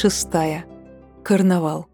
Шестая. Карнавал.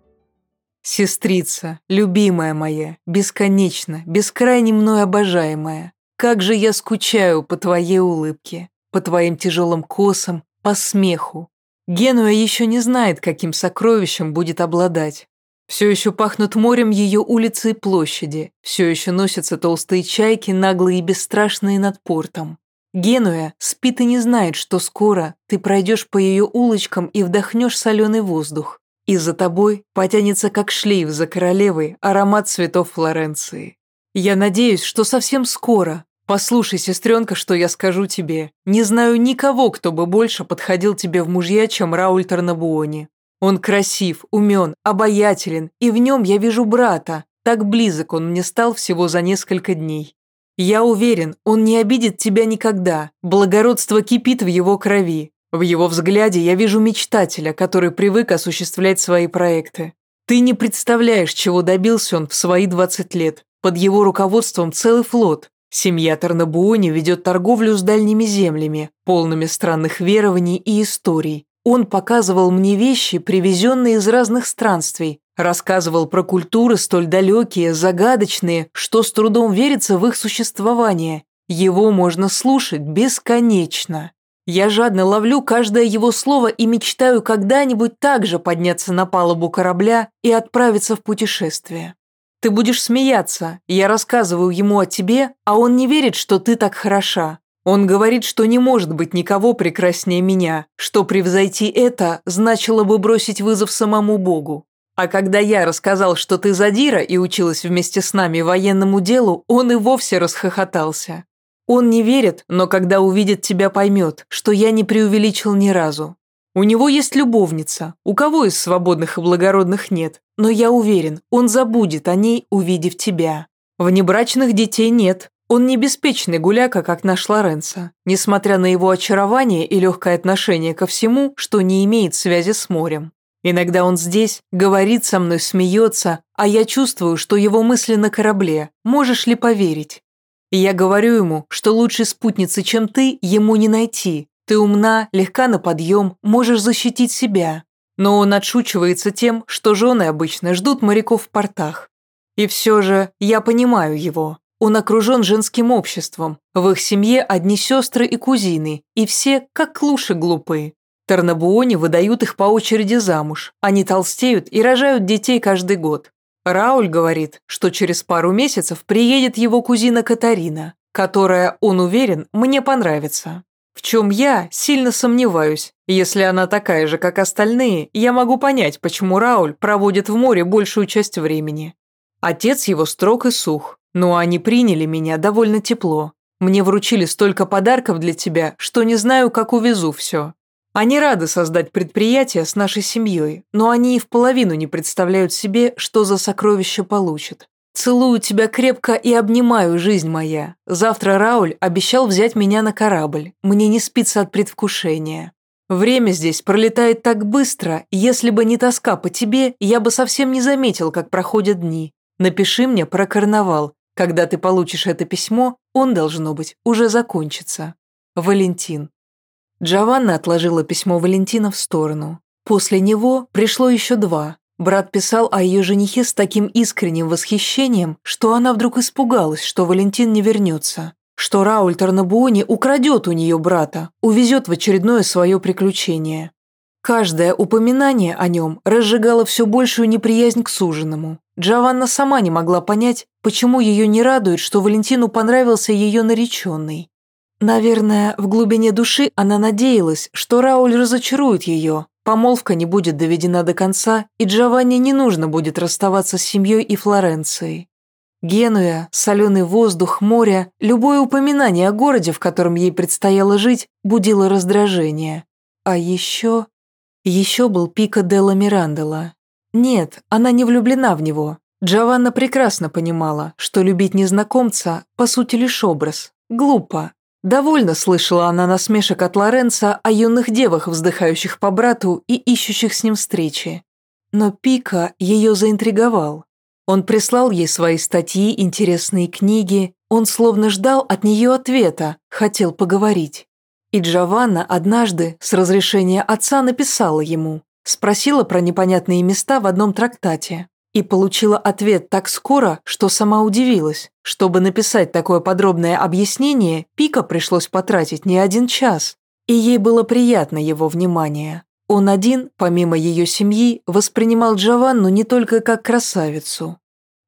Сестрица, любимая моя, бесконечно, бескрайне мной обожаемая, как же я скучаю по твоей улыбке, по твоим тяжелым косам, по смеху. Генуя еще не знает, каким сокровищем будет обладать. Все еще пахнут морем ее улицы и площади, все еще носятся толстые чайки, наглые и бесстрашные над портом. Генуя спит и не знает, что скоро ты пройдешь по ее улочкам и вдохнешь соленый воздух. И за тобой потянется, как шлейф за королевой, аромат цветов Флоренции. Я надеюсь, что совсем скоро. Послушай, сестренка, что я скажу тебе. Не знаю никого, кто бы больше подходил тебе в мужья, чем Рауль Тарнабуони. Он красив, умен, обаятелен, и в нем я вижу брата. Так близок он мне стал всего за несколько дней. Я уверен, он не обидит тебя никогда. Благородство кипит в его крови. В его взгляде я вижу мечтателя, который привык осуществлять свои проекты. Ты не представляешь, чего добился он в свои 20 лет. Под его руководством целый флот. Семья Тарнабуони ведет торговлю с дальними землями, полными странных верований и историй. Он показывал мне вещи, привезенные из разных странствий, Рассказывал про культуры столь далекие, загадочные, что с трудом верится в их существование. Его можно слушать бесконечно. Я жадно ловлю каждое его слово и мечтаю когда-нибудь также подняться на палубу корабля и отправиться в путешествие. Ты будешь смеяться, я рассказываю ему о тебе, а он не верит, что ты так хороша. Он говорит, что не может быть никого прекраснее меня, что превзойти это значило бы бросить вызов самому Богу. А когда я рассказал, что ты задира и училась вместе с нами военному делу, он и вовсе расхохотался. Он не верит, но когда увидит тебя, поймет, что я не преувеличил ни разу. У него есть любовница, у кого из свободных и благородных нет, но я уверен, он забудет о ней, увидев тебя. Внебрачных детей нет, он не беспечный гуляка, как наш Лоренцо, несмотря на его очарование и легкое отношение ко всему, что не имеет связи с морем. Иногда он здесь, говорит со мной, смеется, а я чувствую, что его мысли на корабле. Можешь ли поверить? Я говорю ему, что лучшей спутницы, чем ты, ему не найти. Ты умна, легка на подъем, можешь защитить себя. Но он отшучивается тем, что жены обычно ждут моряков в портах. И все же я понимаю его. Он окружен женским обществом. В их семье одни сестры и кузины, и все как клуши глупые. Тарнабуоне выдают их по очереди замуж. Они толстеют и рожают детей каждый год. Рауль говорит, что через пару месяцев приедет его кузина Катарина, которая, он уверен, мне понравится. В чем я сильно сомневаюсь. Если она такая же, как остальные, я могу понять, почему Рауль проводит в море большую часть времени. Отец его строг и сух, но они приняли меня довольно тепло. Мне вручили столько подарков для тебя, что не знаю, как увезу все. Они рады создать предприятие с нашей семьей, но они и в половину не представляют себе, что за сокровище получат. Целую тебя крепко и обнимаю, жизнь моя. Завтра Рауль обещал взять меня на корабль. Мне не спится от предвкушения. Время здесь пролетает так быстро, если бы не тоска по тебе, я бы совсем не заметил, как проходят дни. Напиши мне про карнавал. Когда ты получишь это письмо, он, должно быть, уже закончится. Валентин. Джованна отложила письмо Валентина в сторону. После него пришло еще два. Брат писал о ее женихе с таким искренним восхищением, что она вдруг испугалась, что Валентин не вернется, что Рауль Тарнабуони украдет у нее брата, увезет в очередное свое приключение. Каждое упоминание о нем разжигало все большую неприязнь к суженому. Джованна сама не могла понять, почему ее не радует, что Валентину понравился ее нареченный. Наверное, в глубине души она надеялась, что Рауль разочарует ее, помолвка не будет доведена до конца, и Джованни не нужно будет расставаться с семьей и Флоренцией. Генуя, соленый воздух, море, любое упоминание о городе, в котором ей предстояло жить, будило раздражение. А еще... Еще был Пика Делла Мирандела. Нет, она не влюблена в него. Джованна прекрасно понимала, что любить незнакомца, по сути, лишь образ. Глупо, Довольно слышала она насмешек от Лоренца о юных девах, вздыхающих по брату и ищущих с ним встречи. Но Пика ее заинтриговал. Он прислал ей свои статьи, интересные книги, он словно ждал от нее ответа, хотел поговорить. И Джованна однажды с разрешения отца написала ему, спросила про непонятные места в одном трактате и получила ответ так скоро, что сама удивилась. Чтобы написать такое подробное объяснение, Пика пришлось потратить не один час. И ей было приятно его внимание. Он один, помимо ее семьи, воспринимал Джованну не только как красавицу.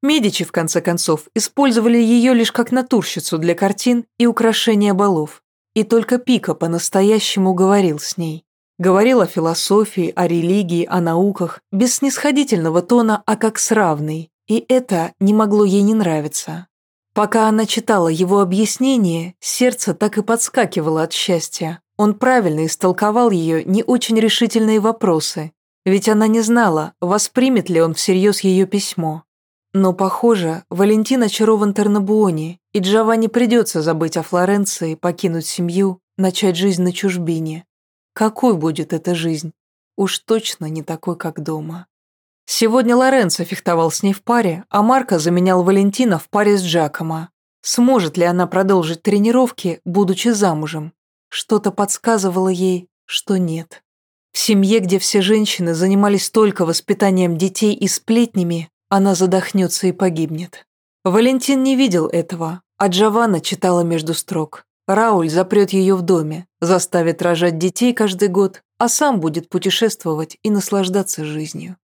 Медичи, в конце концов, использовали ее лишь как натурщицу для картин и украшения балов. И только Пика по-настоящему говорил с ней. Говорил о философии, о религии, о науках, без снисходительного тона, а как с равной. И это не могло ей не нравиться. Пока она читала его объяснение, сердце так и подскакивало от счастья. Он правильно истолковал ее не очень решительные вопросы, ведь она не знала, воспримет ли он всерьез ее письмо. Но, похоже, Валентин очарован Тернабуони, и Джованни придется забыть о Флоренции, покинуть семью, начать жизнь на чужбине. Какой будет эта жизнь? Уж точно не такой, как дома. Сегодня Лоренцо фехтовал с ней в паре, а Марко заменял Валентина в паре с Джакомо. Сможет ли она продолжить тренировки, будучи замужем? Что-то подсказывало ей, что нет. В семье, где все женщины занимались только воспитанием детей и сплетнями, она задохнется и погибнет. Валентин не видел этого, а Джованна читала между строк. Рауль запрет ее в доме, заставит рожать детей каждый год, а сам будет путешествовать и наслаждаться жизнью.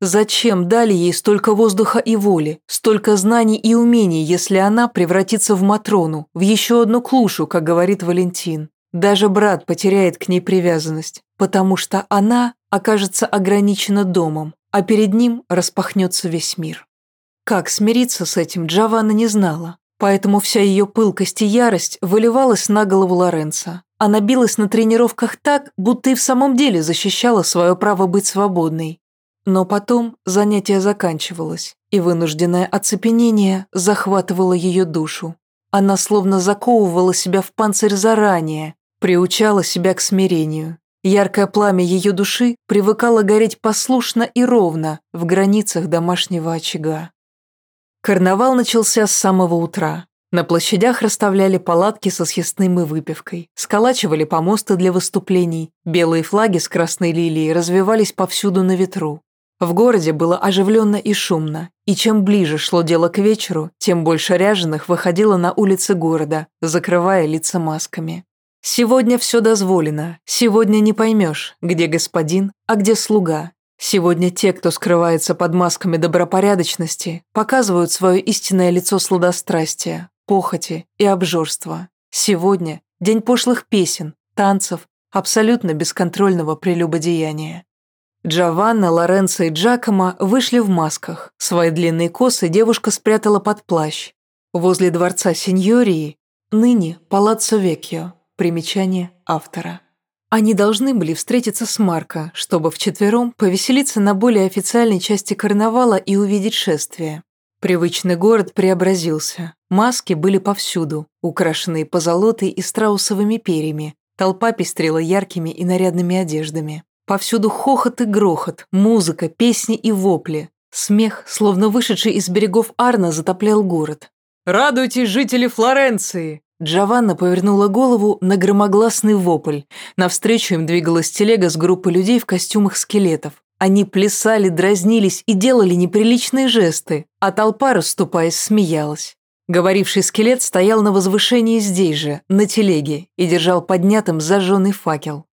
Зачем дали ей столько воздуха и воли, столько знаний и умений, если она превратится в Матрону, в еще одну клушу, как говорит Валентин? Даже брат потеряет к ней привязанность, потому что она окажется ограничена домом, а перед ним распахнется весь мир. Как смириться с этим Джованна не знала, поэтому вся ее пылкость и ярость выливалась на голову Лоренца. Она билась на тренировках так, будто и в самом деле защищала свое право быть свободной. Но потом занятие заканчивалось, и вынужденное оцепенение захватывало ее душу. Она словно заковывала себя в панцирь заранее, приучала себя к смирению, Яркое пламя ее души привыкало гореть послушно и ровно в границах домашнего очага. Карнавал начался с самого утра. На площадях расставляли палатки со съестным и выпивкой, сколачивали помосты для выступлений, белые флаги с красной лилией развивались повсюду на ветру. В городе было оживленно и шумно, и чем ближе шло дело к вечеру, тем больше ряженых выходило на улицы города, закрывая лица масками. Сегодня все дозволено, сегодня не поймешь, где господин, а где слуга. Сегодня те, кто скрывается под масками добропорядочности, показывают свое истинное лицо сладострастия, похоти и обжорства. Сегодня день пошлых песен, танцев, абсолютно бесконтрольного прелюбодеяния. Джованна, Лоренцо и Джакомо вышли в масках. Свои длинные косы девушка спрятала под плащ. Возле дворца Синьории, ныне Палаццо Векьо, Примечание автора. Они должны были встретиться с Марко, чтобы вчетвером повеселиться на более официальной части карнавала и увидеть шествие. Привычный город преобразился. Маски были повсюду, украшенные позолотой и страусовыми перьями. Толпа пестрела яркими и нарядными одеждами. Повсюду хохот и грохот, музыка, песни и вопли. Смех, словно вышедший из берегов Арна, затоплял город. «Радуйтесь, жители Флоренции! Джованна повернула голову на громогласный вопль. Навстречу им двигалась телега с группой людей в костюмах скелетов. Они плясали, дразнились и делали неприличные жесты, а толпа, расступаясь, смеялась. Говоривший скелет стоял на возвышении здесь же, на телеге, и держал поднятым зажженный факел.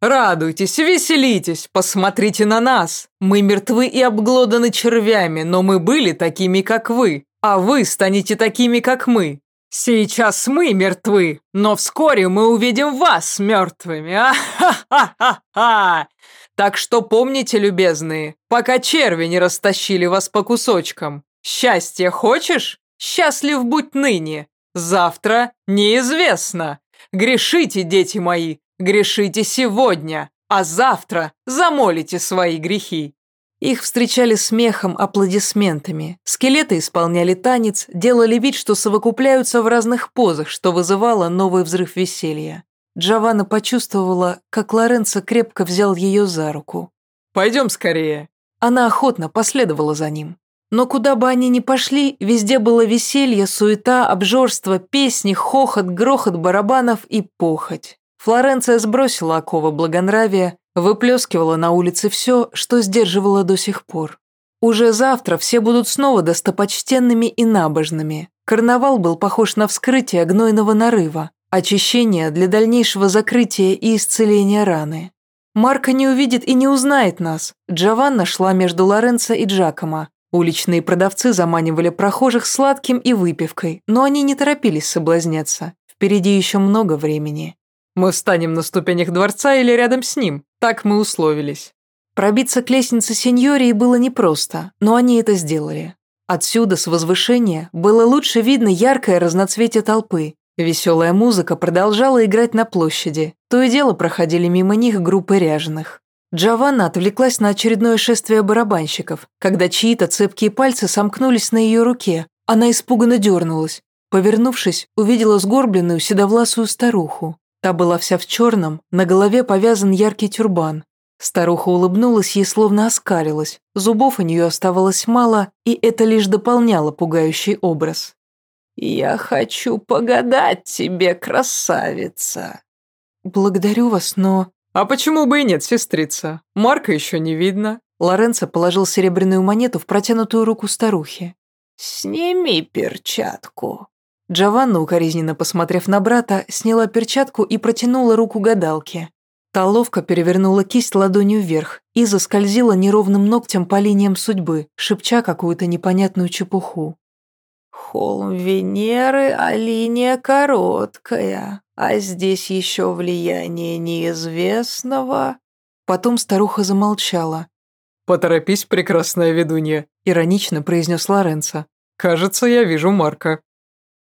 «Радуйтесь, веселитесь, посмотрите на нас! Мы мертвы и обглоданы червями, но мы были такими, как вы, а вы станете такими, как мы. Сейчас мы мертвы, но вскоре мы увидим вас мертвыми. А-ха-ха-ха-ха! Так что помните, любезные, пока черви не растащили вас по кусочкам. Счастье хочешь? Счастлив будь ныне. Завтра неизвестно. Грешите, дети мои, грешите сегодня, а завтра замолите свои грехи. Их встречали смехом, аплодисментами. Скелеты исполняли танец, делали вид, что совокупляются в разных позах, что вызывало новый взрыв веселья. Джованна почувствовала, как Лоренцо крепко взял ее за руку. «Пойдем скорее». Она охотно последовала за ним. Но куда бы они ни пошли, везде было веселье, суета, обжорство, песни, хохот, грохот барабанов и похоть. Флоренция сбросила оковы благонравия, выплескивала на улице все, что сдерживала до сих пор. Уже завтра все будут снова достопочтенными и набожными. Карнавал был похож на вскрытие гнойного нарыва, очищение для дальнейшего закрытия и исцеления раны. Марка не увидит и не узнает нас. Джованна шла между Лоренцо и Джакомо. Уличные продавцы заманивали прохожих сладким и выпивкой, но они не торопились соблазняться. Впереди еще много времени. Мы встанем на ступенях дворца или рядом с ним. Так мы условились. Пробиться к лестнице сеньории было непросто, но они это сделали. Отсюда, с возвышения, было лучше видно яркое разноцветие толпы. Веселая музыка продолжала играть на площади. То и дело проходили мимо них группы ряженых. Джованна отвлеклась на очередное шествие барабанщиков, когда чьи-то цепкие пальцы сомкнулись на ее руке. Она испуганно дернулась. Повернувшись, увидела сгорбленную седовласую старуху. Та была вся в черном, на голове повязан яркий тюрбан. Старуха улыбнулась ей, словно оскалилась. Зубов у нее оставалось мало, и это лишь дополняло пугающий образ. «Я хочу погадать тебе, красавица!» «Благодарю вас, но...» «А почему бы и нет, сестрица? Марка еще не видно». Лоренцо положил серебряную монету в протянутую руку старухи. «Сними перчатку», Джованна, укоризненно посмотрев на брата, сняла перчатку и протянула руку гадалке. Та ловко перевернула кисть ладонью вверх и заскользила неровным ногтем по линиям судьбы, шепча какую-то непонятную чепуху. «Холм Венеры, а линия короткая, а здесь еще влияние неизвестного». Потом старуха замолчала. «Поторопись, прекрасная ведунья», — иронично произнес Лоренцо. «Кажется, я вижу Марка».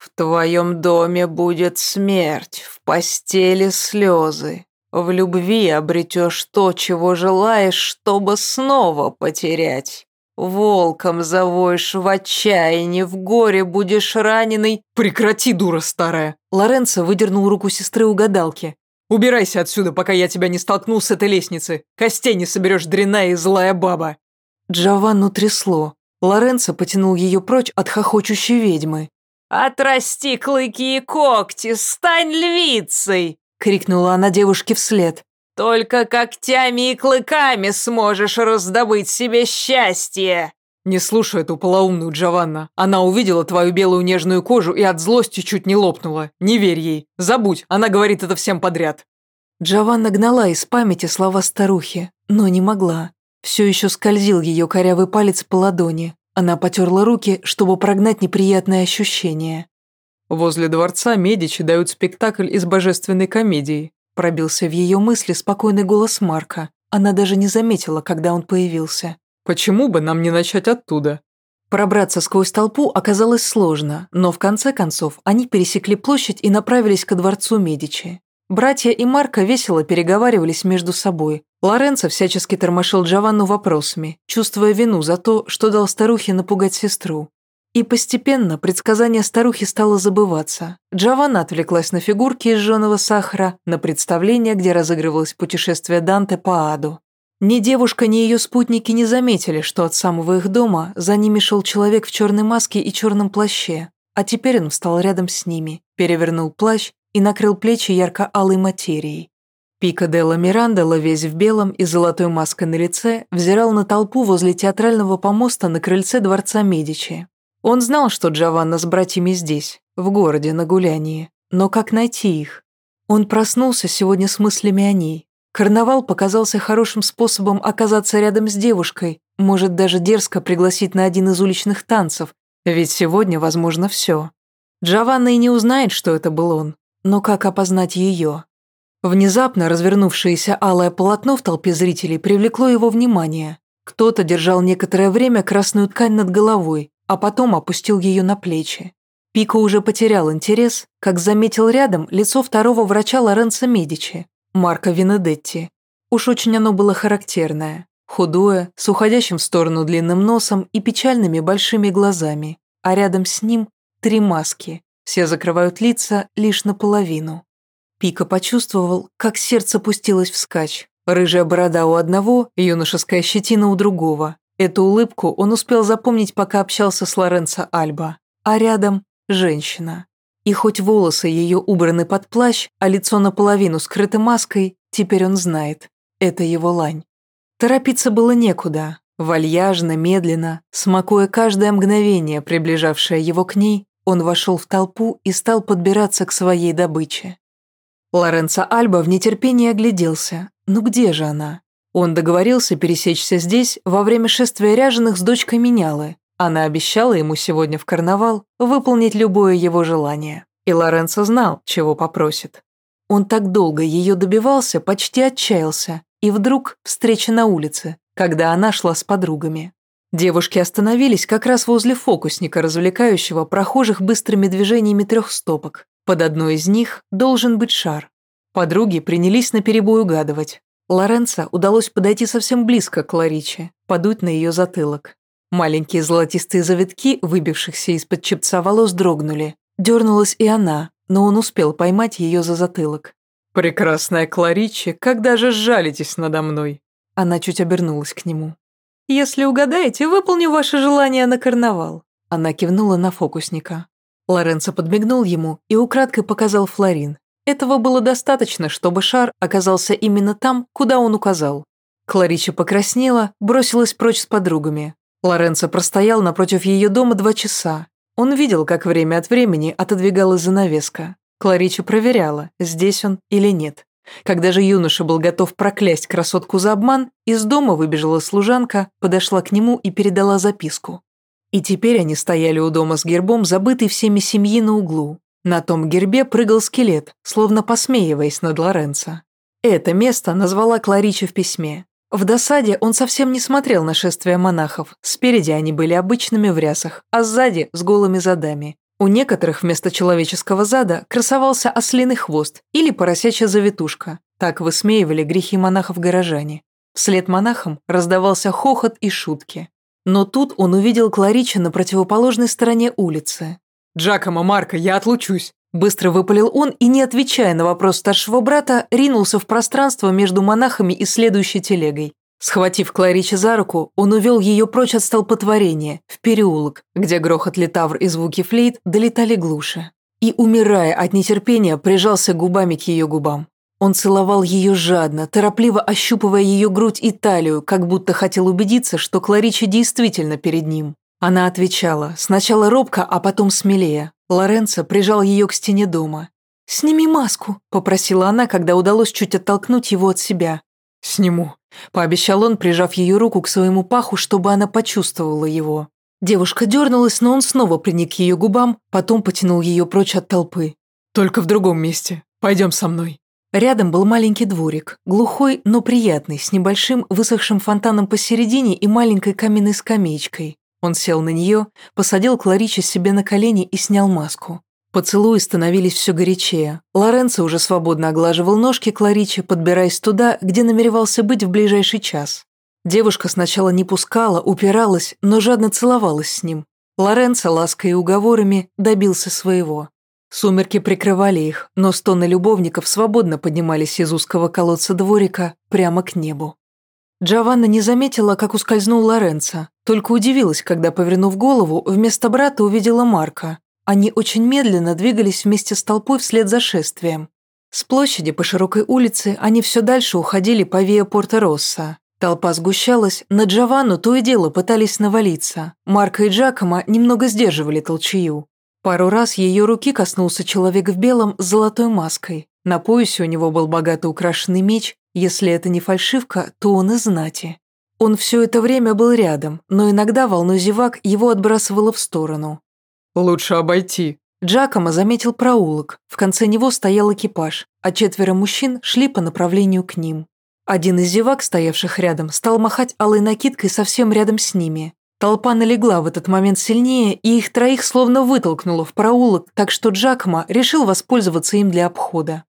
В твоем доме будет смерть, в постели слезы. В любви обретешь то, чего желаешь, чтобы снова потерять. Волком завоешь в отчаянии, в горе будешь раненый. Прекрати, дура старая. Лоренцо выдернул руку сестры у гадалки. Убирайся отсюда, пока я тебя не столкнул с этой лестницы. Костей не соберешь, дрянная и злая баба. Джованну трясло. Лоренцо потянул ее прочь от хохочущей ведьмы. «Отрасти клыки и когти, стань львицей!» — крикнула она девушке вслед. «Только когтями и клыками сможешь раздобыть себе счастье!» «Не слушай эту полоумную Джованна. Она увидела твою белую нежную кожу и от злости чуть не лопнула. Не верь ей. Забудь, она говорит это всем подряд». Джованна гнала из памяти слова старухи, но не могла. Все еще скользил ее корявый палец по ладони, она потерла руки, чтобы прогнать неприятные ощущения. «Возле дворца Медичи дают спектакль из божественной комедии», пробился в ее мысли спокойный голос Марка. Она даже не заметила, когда он появился. «Почему бы нам не начать оттуда?» Пробраться сквозь толпу оказалось сложно, но в конце концов они пересекли площадь и направились ко дворцу Медичи. Братья и Марко весело переговаривались между собой. Лоренцо всячески тормошил Джованну вопросами, чувствуя вину за то, что дал старухе напугать сестру. И постепенно предсказание старухи стало забываться. Джованна отвлеклась на фигурки из жженого сахара, на представление, где разыгрывалось путешествие Данте по аду. Ни девушка, ни ее спутники не заметили, что от самого их дома за ними шел человек в черной маске и черном плаще, а теперь он встал рядом с ними, перевернул плащ и накрыл плечи ярко-алой материей. Пика Делла Мирандела, весь в белом и золотой маской на лице, взирал на толпу возле театрального помоста на крыльце дворца Медичи. Он знал, что Джованна с братьями здесь, в городе, на гулянии. Но как найти их? Он проснулся сегодня с мыслями о ней. Карнавал показался хорошим способом оказаться рядом с девушкой, может даже дерзко пригласить на один из уличных танцев, ведь сегодня возможно все. Джованна и не узнает, что это был он, но как опознать ее? Внезапно развернувшееся алое полотно в толпе зрителей привлекло его внимание. Кто-то держал некоторое время красную ткань над головой, а потом опустил ее на плечи. Пико уже потерял интерес, как заметил рядом лицо второго врача Лоренцо Медичи, Марко Винедетти. Уж очень оно было характерное. Худое, с уходящим в сторону длинным носом и печальными большими глазами. А рядом с ним три маски, все закрывают лица лишь наполовину. Пика почувствовал, как сердце пустилось вскачь. Рыжая борода у одного, юношеская щетина у другого. Эту улыбку он успел запомнить, пока общался с Лоренцо Альба. А рядом – женщина. И хоть волосы ее убраны под плащ, а лицо наполовину скрыто маской, теперь он знает. Это его лань. Торопиться было некуда. Вальяжно, медленно, смакуя каждое мгновение, приближавшее его к ней, он вошел в толпу и стал подбираться к своей добыче. Лоренцо Альба в нетерпении огляделся. Ну где же она? Он договорился пересечься здесь во время шествия ряженых с дочкой Менялы. Она обещала ему сегодня в карнавал выполнить любое его желание. И Лоренцо знал, чего попросит. Он так долго ее добивался, почти отчаялся. И вдруг встреча на улице, когда она шла с подругами. Девушки остановились как раз возле фокусника, развлекающего прохожих быстрыми движениями трех стопок. Под одной из них должен быть шар. Подруги принялись наперебой угадывать. Лоренцо удалось подойти совсем близко к Лариче, подуть на ее затылок. Маленькие золотистые завитки, выбившихся из-под чепца волос, дрогнули. Дернулась и она, но он успел поймать ее за затылок. «Прекрасная Кларичи, когда же сжалитесь надо мной?» Она чуть обернулась к нему. «Если угадаете, выполню ваше желание на карнавал». Она кивнула на фокусника. Лоренцо подмигнул ему и украдкой показал Флорин. Этого было достаточно, чтобы шар оказался именно там, куда он указал. Кларича покраснела, бросилась прочь с подругами. Лоренцо простоял напротив ее дома два часа. Он видел, как время от времени отодвигалась занавеска. Кларича проверяла, здесь он или нет. Когда же юноша был готов проклясть красотку за обман, из дома выбежала служанка, подошла к нему и передала записку. И теперь они стояли у дома с гербом, забытый всеми семьи на углу. На том гербе прыгал скелет, словно посмеиваясь над Лоренцо. Это место назвала Кларича в письме. В досаде он совсем не смотрел на шествие монахов. Спереди они были обычными в рясах, а сзади – с голыми задами. У некоторых вместо человеческого зада красовался ослиный хвост или поросячья завитушка. Так высмеивали грехи монахов горожане. Вслед монахам раздавался хохот и шутки. Но тут он увидел Кларича на противоположной стороне улицы. «Джакомо, Марко, я отлучусь!» Быстро выпалил он и, не отвечая на вопрос старшего брата, ринулся в пространство между монахами и следующей телегой. Схватив Кларича за руку, он увел ее прочь от столпотворения, в переулок, где грохот литавр и звуки флейт долетали глуше. И, умирая от нетерпения, прижался губами к ее губам. Он целовал ее жадно, торопливо ощупывая ее грудь и талию, как будто хотел убедиться, что Кларича действительно перед ним. Она отвечала, сначала робко, а потом смелее. Лоренцо прижал ее к стене дома. «Сними маску», – попросила она, когда удалось чуть оттолкнуть его от себя. «Сниму», – пообещал он, прижав ее руку к своему паху, чтобы она почувствовала его. Девушка дернулась, но он снова приник к ее губам, потом потянул ее прочь от толпы. «Только в другом месте. Пойдем со мной». Рядом был маленький дворик, глухой, но приятный, с небольшим высохшим фонтаном посередине и маленькой каменной скамеечкой. Он сел на нее, посадил Кларича себе на колени и снял маску. Поцелуи становились все горячее. Лоренцо уже свободно оглаживал ножки Кларича, подбираясь туда, где намеревался быть в ближайший час. Девушка сначала не пускала, упиралась, но жадно целовалась с ним. Лоренцо лаской и уговорами добился своего. Сумерки прикрывали их, но стоны любовников свободно поднимались из узкого колодца дворика прямо к небу. Джованна не заметила, как ускользнул Лоренцо, только удивилась, когда, повернув голову, вместо брата увидела Марка. Они очень медленно двигались вместе с толпой вслед за шествием. С площади по широкой улице они все дальше уходили по Виа Порто-Росса. Толпа сгущалась, на Джованну то и дело пытались навалиться. Марка и Джакома немного сдерживали толчую. Пару раз ее руки коснулся человек в белом с золотой маской. На поясе у него был богато украшенный меч, если это не фальшивка, то он из знати. Он все это время был рядом, но иногда волну зевак его отбрасывало в сторону. «Лучше обойти». Джакомо заметил проулок. В конце него стоял экипаж, а четверо мужчин шли по направлению к ним. Один из зевак, стоявших рядом, стал махать алой накидкой совсем рядом с ними. Толпа налегла в этот момент сильнее, и их троих словно вытолкнуло в проулок, так что Джакомо решил воспользоваться им для обхода.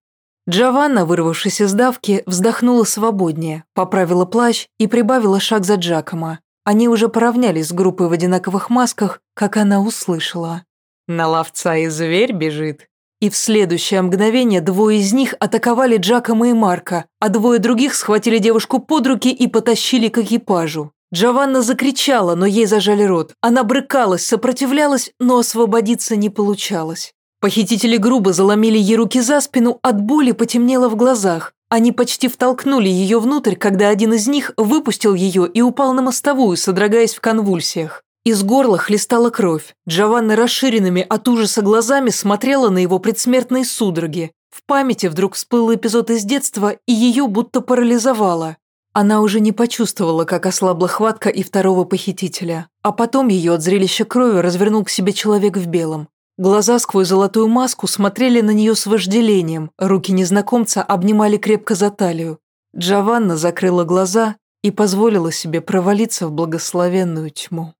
Джованна, вырвавшись из давки, вздохнула свободнее, поправила плащ и прибавила шаг за Джакома. Они уже поравнялись с группой в одинаковых масках, как она услышала. «На ловца и зверь бежит». И в следующее мгновение двое из них атаковали Джакома и Марка, а двое других схватили девушку под руки и потащили к экипажу. Джованна закричала, но ей зажали рот. Она брыкалась, сопротивлялась, но освободиться не получалось. Похитители грубо заломили ей руки за спину, от боли потемнело в глазах. Они почти втолкнули ее внутрь, когда один из них выпустил ее и упал на мостовую, содрогаясь в конвульсиях. Из горла хлестала кровь. Джованна расширенными от ужаса глазами смотрела на его предсмертные судороги. В памяти вдруг всплыл эпизод из детства, и ее будто парализовало. Она уже не почувствовала, как ослабла хватка и второго похитителя, а потом ее от зрелища крови развернул к себе человек в белом. Глаза сквозь золотую маску смотрели на нее с вожделением, руки незнакомца обнимали крепко за талию. Джованна закрыла глаза и позволила себе провалиться в благословенную тьму.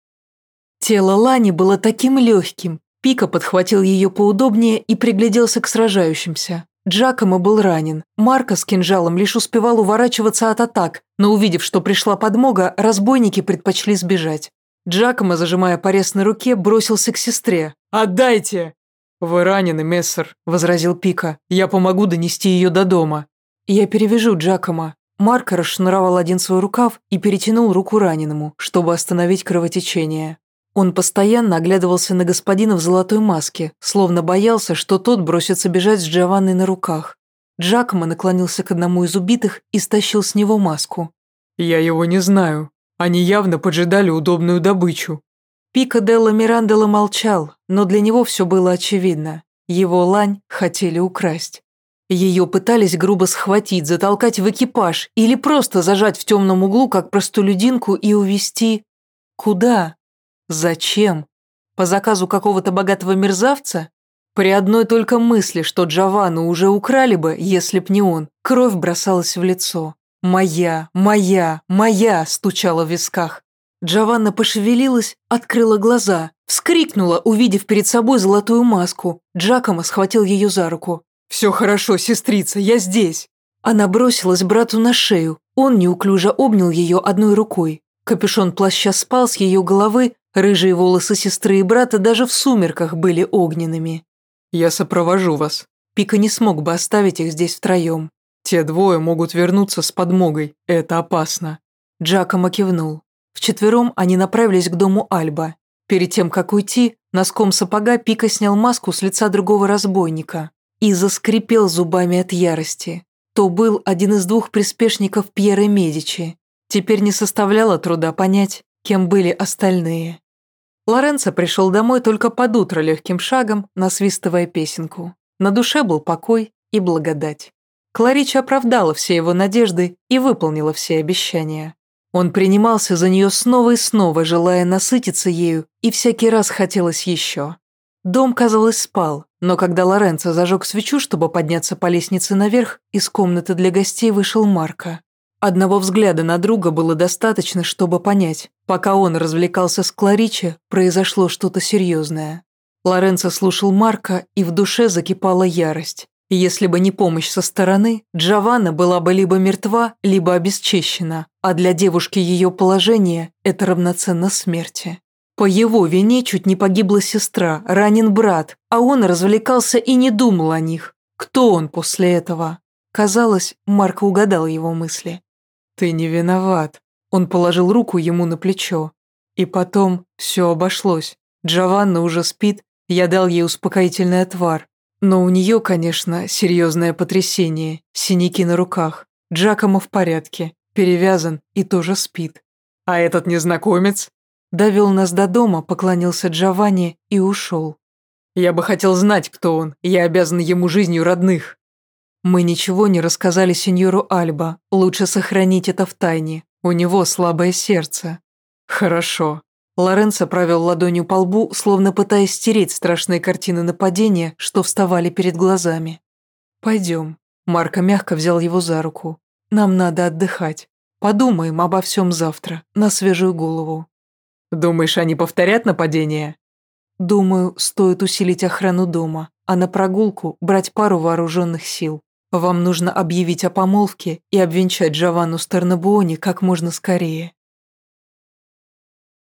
Тело Лани было таким легким, Пика подхватил ее поудобнее и пригляделся к сражающимся. Джакомо был ранен. Марко с кинжалом лишь успевал уворачиваться от атак, но увидев, что пришла подмога, разбойники предпочли сбежать. Джакомо, зажимая порез на руке, бросился к сестре. «Отдайте!» «Вы ранены, мессер», – возразил Пика. «Я помогу донести ее до дома». «Я перевяжу Джакомо». Марко расшнуровал один свой рукав и перетянул руку раненому, чтобы остановить кровотечение. Он постоянно оглядывался на господина в золотой маске, словно боялся, что тот бросится бежать с Джованной на руках. Джакомо наклонился к одному из убитых и стащил с него маску. «Я его не знаю. Они явно поджидали удобную добычу». Пика Делла Миранделла молчал, но для него все было очевидно. Его лань хотели украсть. Ее пытались грубо схватить, затолкать в экипаж или просто зажать в темном углу, как простолюдинку, и увести... Куда? Зачем? По заказу какого-то богатого мерзавца? При одной только мысли, что Джованну уже украли бы, если б не он, кровь бросалась в лицо. «Моя, моя, моя!» – стучала в висках. Джованна пошевелилась, открыла глаза, вскрикнула, увидев перед собой золотую маску. Джакомо схватил ее за руку. «Все хорошо, сестрица, я здесь!» Она бросилась брату на шею. Он неуклюже обнял ее одной рукой. Капюшон плаща спал с ее головы, Рыжие волосы сестры и брата даже в сумерках были огненными. «Я сопровожу вас». Пика не смог бы оставить их здесь втроем. «Те двое могут вернуться с подмогой. Это опасно». Джакомо кивнул. Вчетвером они направились к дому Альба. Перед тем, как уйти, носком сапога Пика снял маску с лица другого разбойника и заскрипел зубами от ярости. То был один из двух приспешников Пьера Медичи. Теперь не составляло труда понять, кем были остальные. Лоренцо пришел домой только под утро легким шагом, насвистывая песенку. На душе был покой и благодать. Кларича оправдала все его надежды и выполнила все обещания. Он принимался за нее снова и снова, желая насытиться ею, и всякий раз хотелось еще. Дом, казалось, спал, но когда Лоренцо зажег свечу, чтобы подняться по лестнице наверх, из комнаты для гостей вышел Марко. Одного взгляда на друга было достаточно, чтобы понять, пока он развлекался с Кларичи, произошло что-то серьезное. Лоренцо слушал Марка, и в душе закипала ярость. Если бы не помощь со стороны, Джованна была бы либо мертва, либо обесчещена, а для девушки ее положение – это равноценно смерти. По его вине чуть не погибла сестра, ранен брат, а он развлекался и не думал о них. Кто он после этого? Казалось, Марк угадал его мысли. «Ты не виноват». Он положил руку ему на плечо. И потом все обошлось. Джованна уже спит, я дал ей успокоительный отвар. Но у нее, конечно, серьезное потрясение, синяки на руках. Джакомо в порядке, перевязан и тоже спит. А этот незнакомец? Довел нас до дома, поклонился Джованни и ушел. Я бы хотел знать, кто он, я обязан ему жизнью родных. Мы ничего не рассказали сеньору Альба. Лучше сохранить это в тайне. У него слабое сердце. Хорошо. Лоренцо провел ладонью по лбу, словно пытаясь стереть страшные картины нападения, что вставали перед глазами. «Пойдем». Марко мягко взял его за руку. «Нам надо отдыхать. Подумаем обо всем завтра, на свежую голову». «Думаешь, они повторят нападение?» «Думаю, стоит усилить охрану дома, а на прогулку брать пару вооруженных сил. Вам нужно объявить о помолвке и обвенчать Джованну Старнабуони как можно скорее.